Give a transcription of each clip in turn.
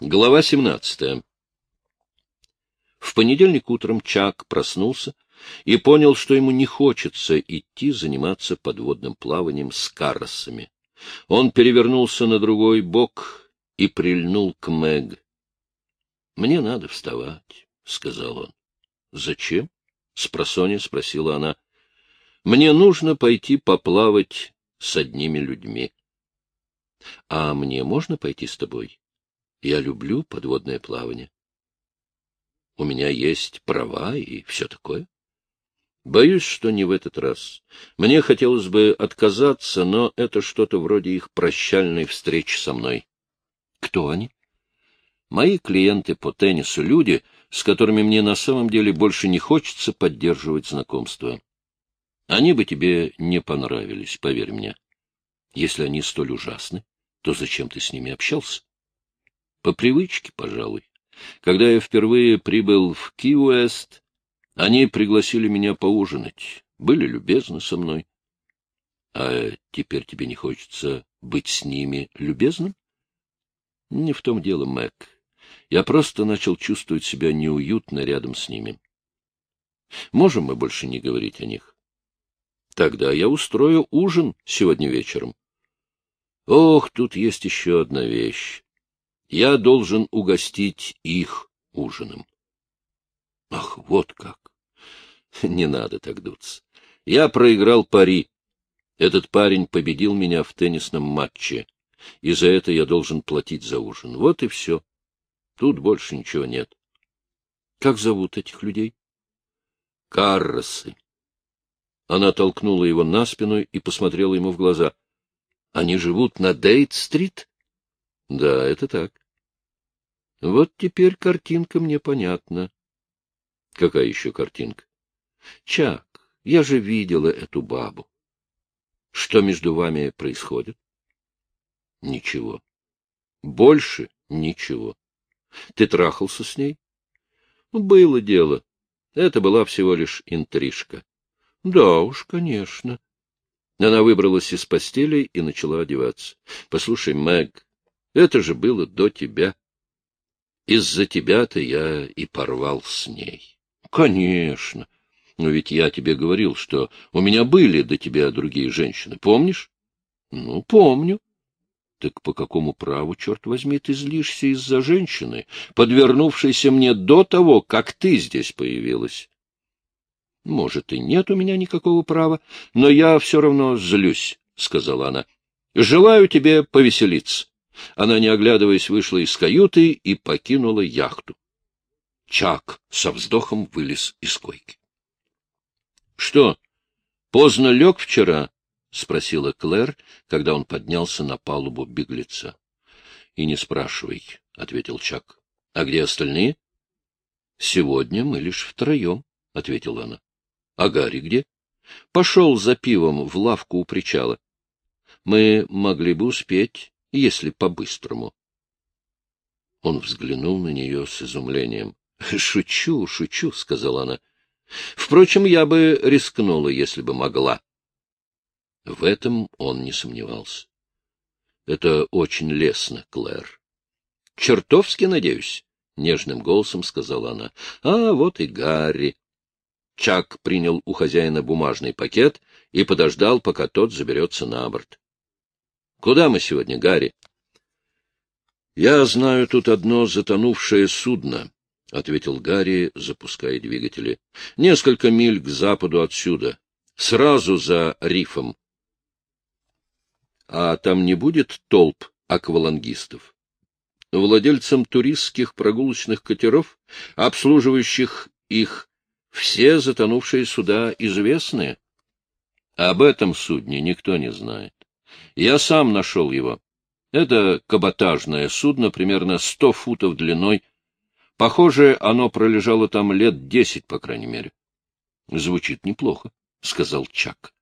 Глава 17. В понедельник утром Чак проснулся и понял, что ему не хочется идти заниматься подводным плаванием с карросами. Он перевернулся на другой бок и прильнул к Мэг. — Мне надо вставать, — сказал он. — Зачем? — спросонья спросила она. — Мне нужно пойти поплавать с одними людьми. — А мне можно пойти с тобой? Я люблю подводное плавание. У меня есть права и все такое. Боюсь, что не в этот раз. Мне хотелось бы отказаться, но это что-то вроде их прощальной встречи со мной. Кто они? Мои клиенты по теннису — люди, с которыми мне на самом деле больше не хочется поддерживать знакомство. Они бы тебе не понравились, поверь мне. Если они столь ужасны, то зачем ты с ними общался? По привычке, пожалуй. Когда я впервые прибыл в Ки-Уэст, они пригласили меня поужинать, были любезны со мной. А теперь тебе не хочется быть с ними любезным? Не в том дело, Мэг. Я просто начал чувствовать себя неуютно рядом с ними. Можем мы больше не говорить о них? Тогда я устрою ужин сегодня вечером. Ох, тут есть еще одна вещь. Я должен угостить их ужином. Ах, вот как! Не надо так дуться. Я проиграл пари. Этот парень победил меня в теннисном матче, и за это я должен платить за ужин. Вот и все. Тут больше ничего нет. Как зовут этих людей? Карросы. Она толкнула его на спину и посмотрела ему в глаза. Они живут на Дейт-стрит? Да, это так. Вот теперь картинка мне понятна. Какая еще картинка? Чак, я же видела эту бабу. Что между вами происходит? Ничего. Больше ничего. Ты трахался с ней? Было дело. Это была всего лишь интрижка. Да уж, конечно. Она выбралась из постели и начала одеваться. Послушай, Мэг, это же было до тебя. Из-за тебя-то я и порвал с ней. Конечно. Но ведь я тебе говорил, что у меня были до тебя другие женщины. Помнишь? Ну, помню. Так по какому праву, черт возьми, ты злишься из-за женщины, подвернувшейся мне до того, как ты здесь появилась? Может, и нет у меня никакого права, но я все равно злюсь, — сказала она. — Желаю тебе повеселиться. Она, не оглядываясь, вышла из каюты и покинула яхту. Чак со вздохом вылез из койки. — Что, поздно лег вчера? — спросила Клэр, когда он поднялся на палубу беглеца. — И не спрашивай, — ответил Чак. — А где остальные? — Сегодня мы лишь втроем, — ответила она. — А Гарри где? — Пошел за пивом в лавку у причала. Мы могли бы успеть если по-быстрому. Он взглянул на нее с изумлением. — Шучу, шучу, — сказала она. — Впрочем, я бы рискнула, если бы могла. В этом он не сомневался. — Это очень лестно, Клэр. — Чертовски надеюсь, — нежным голосом сказала она. — А вот и Гарри. Чак принял у хозяина бумажный пакет и подождал, пока тот заберется на борт. Куда мы сегодня, Гарри? — Я знаю тут одно затонувшее судно, — ответил Гарри, запуская двигатели. — Несколько миль к западу отсюда, сразу за рифом. — А там не будет толп аквалангистов? Владельцам туристских прогулочных катеров, обслуживающих их, все затонувшие суда известны. Об этом судне никто не знает. Я сам нашел его. Это каботажное судно, примерно сто футов длиной. Похоже, оно пролежало там лет десять, по крайней мере. — Звучит неплохо, — сказал Чак.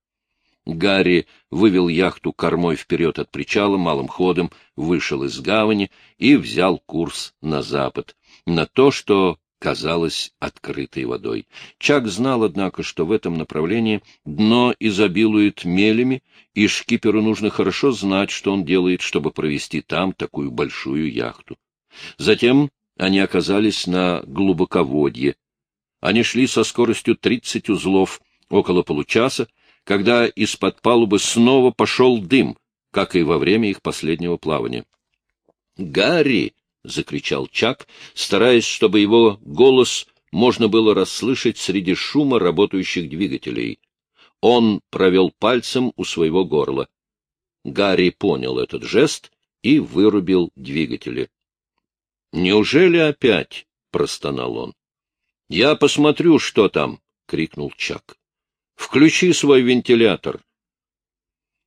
Гарри вывел яхту кормой вперед от причала, малым ходом вышел из гавани и взял курс на запад, на то, что казалось открытой водой. Чак знал, однако, что в этом направлении дно изобилует мелями, и шкиперу нужно хорошо знать, что он делает, чтобы провести там такую большую яхту. Затем они оказались на глубоководье. Они шли со скоростью 30 узлов около получаса, когда из-под палубы снова пошел дым, как и во время их последнего плавания. «Гарри!» — закричал Чак, стараясь, чтобы его голос можно было расслышать среди шума работающих двигателей. Он провел пальцем у своего горла. Гарри понял этот жест и вырубил двигатели. — Неужели опять? — простонал он. — Я посмотрю, что там, — крикнул Чак. — Включи свой вентилятор.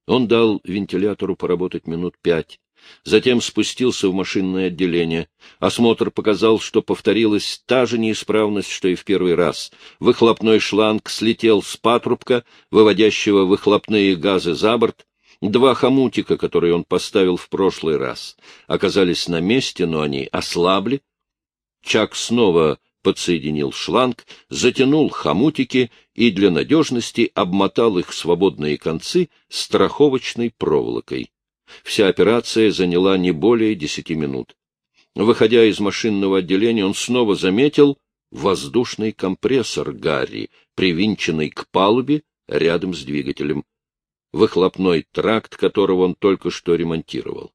Он дал вентилятору поработать минут пять, затем спустился в машинное отделение. Осмотр показал, что повторилась та же неисправность, что и в первый раз. Выхлопной шланг слетел с патрубка, выводящего выхлопные газы за борт. Два хомутика, которые он поставил в прошлый раз, оказались на месте, но они ослабли. Чак снова подсоединил шланг, затянул хомутики и для надежности обмотал их свободные концы страховочной проволокой. Вся операция заняла не более десяти минут. Выходя из машинного отделения, он снова заметил воздушный компрессор Гарри, привинченный к палубе рядом с двигателем, выхлопной тракт которого он только что ремонтировал.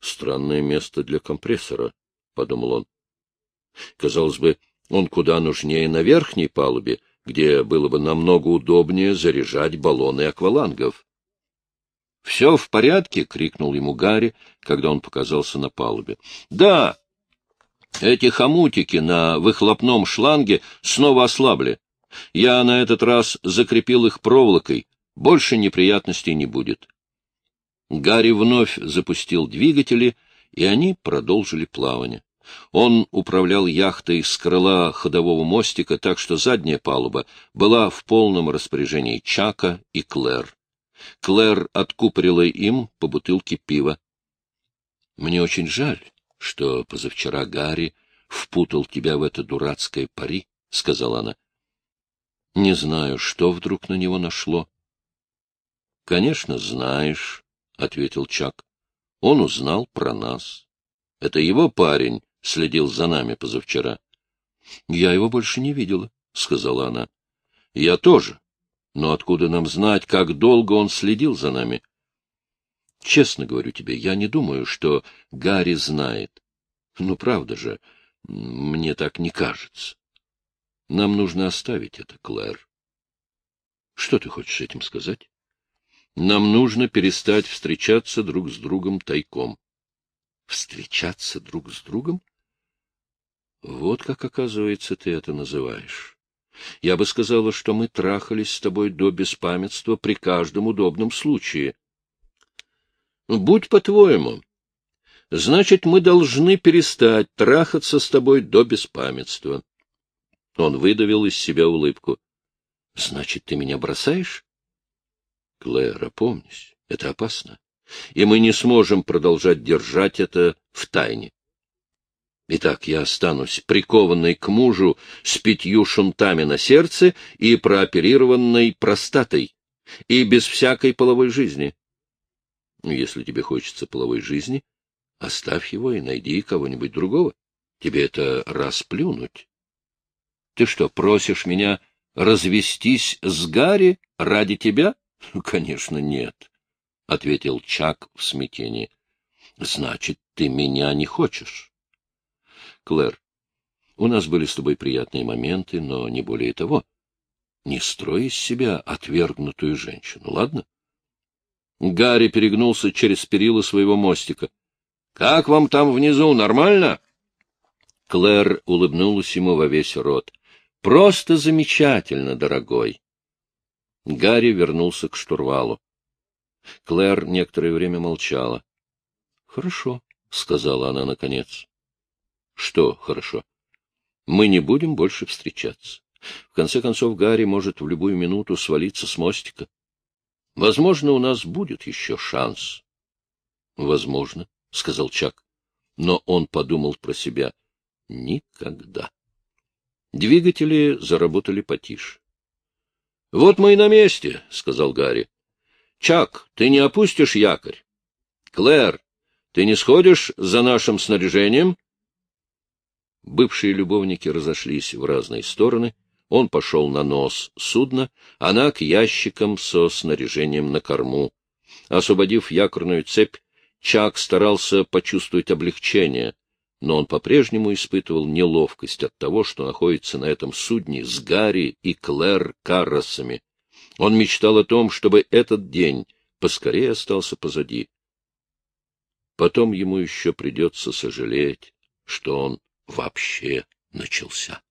«Странное место для компрессора», — подумал он. Казалось бы, он куда нужнее на верхней палубе, где было бы намного удобнее заряжать баллоны аквалангов. — Все в порядке? — крикнул ему Гарри, когда он показался на палубе. — Да! Эти хомутики на выхлопном шланге снова ослабли. Я на этот раз закрепил их проволокой. Больше неприятностей не будет. Гарри вновь запустил двигатели, и они продолжили плавание. Он управлял яхтой с крыла ходового мостика, так что задняя палуба была в полном распоряжении Чака и Клэр. Клэр откупорила им по бутылке пива. — Мне очень жаль, что позавчера Гарри впутал тебя в это дурацкое пари, — сказала она. — Не знаю, что вдруг на него нашло. — Конечно, знаешь, — ответил Чак. — Он узнал про нас. Это его парень следил за нами позавчера. — Я его больше не видела, — сказала она. — Я тоже. Но откуда нам знать, как долго он следил за нами? Честно говорю тебе, я не думаю, что Гарри знает. Ну, правда же, мне так не кажется. Нам нужно оставить это, Клэр. Что ты хочешь этим сказать? Нам нужно перестать встречаться друг с другом тайком. Встречаться друг с другом? Вот как, оказывается, ты это называешь. Я бы сказала, что мы трахались с тобой до беспамятства при каждом удобном случае. Будь по-твоему. Значит, мы должны перестать трахаться с тобой до беспамятства. Он выдавил из себя улыбку. — Значит, ты меня бросаешь? — Клэр, опомнись, это опасно, и мы не сможем продолжать держать это в тайне. Итак, я останусь прикованной к мужу с пятью шунтами на сердце и прооперированной простатой, и без всякой половой жизни. Если тебе хочется половой жизни, оставь его и найди кого-нибудь другого. Тебе это расплюнуть. Ты что, просишь меня развестись с Гарри ради тебя? — Конечно, нет, — ответил Чак в смятении. — Значит, ты меня не хочешь. Клэр, у нас были с тобой приятные моменты, но не более того. Не строй из себя отвергнутую женщину, ладно? Гарри перегнулся через перила своего мостика. — Как вам там внизу, нормально? Клэр улыбнулась ему во весь рот. — Просто замечательно, дорогой. Гарри вернулся к штурвалу. Клэр некоторое время молчала. — Хорошо, — сказала она наконец. Что хорошо? Мы не будем больше встречаться. В конце концов, Гарри может в любую минуту свалиться с мостика. Возможно, у нас будет еще шанс. — Возможно, — сказал Чак. Но он подумал про себя. Никогда. Двигатели заработали потише. — Вот мы и на месте, — сказал Гарри. — Чак, ты не опустишь якорь? — Клэр, Ты не сходишь за нашим снаряжением? Бывшие любовники разошлись в разные стороны. Он пошел на нос судна, она к ящикам со снаряжением на корму. Освободив якорную цепь, Чак старался почувствовать облегчение, но он по-прежнему испытывал неловкость от того, что находится на этом судне с Гарри и Клэр Карросами. Он мечтал о том, чтобы этот день поскорее остался позади. Потом ему еще придется сожалеть, что он вообще начался.